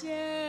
tinggal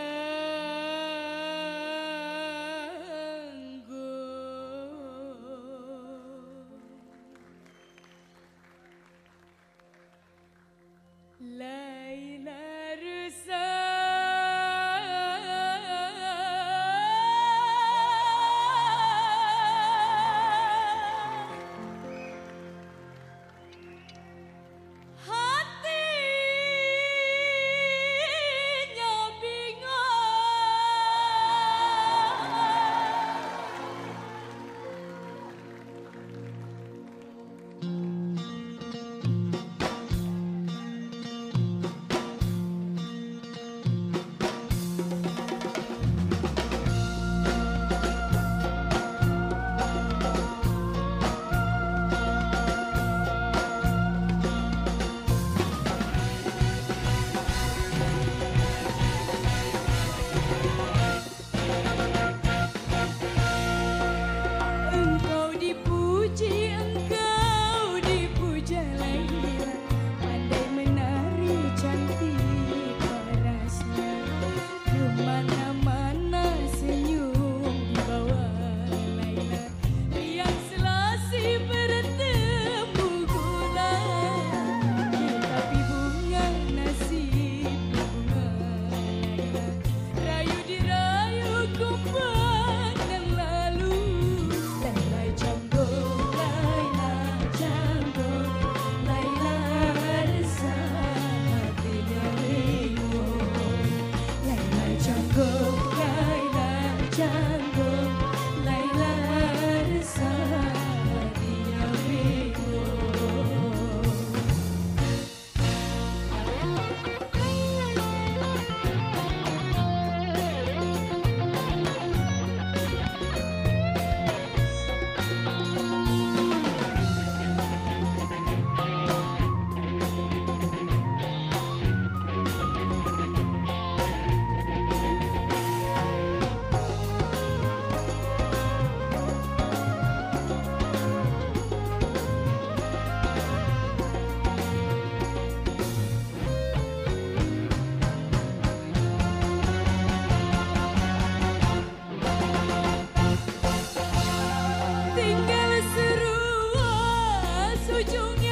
seru ujungnya